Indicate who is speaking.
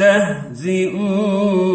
Speaker 1: يستهزئون.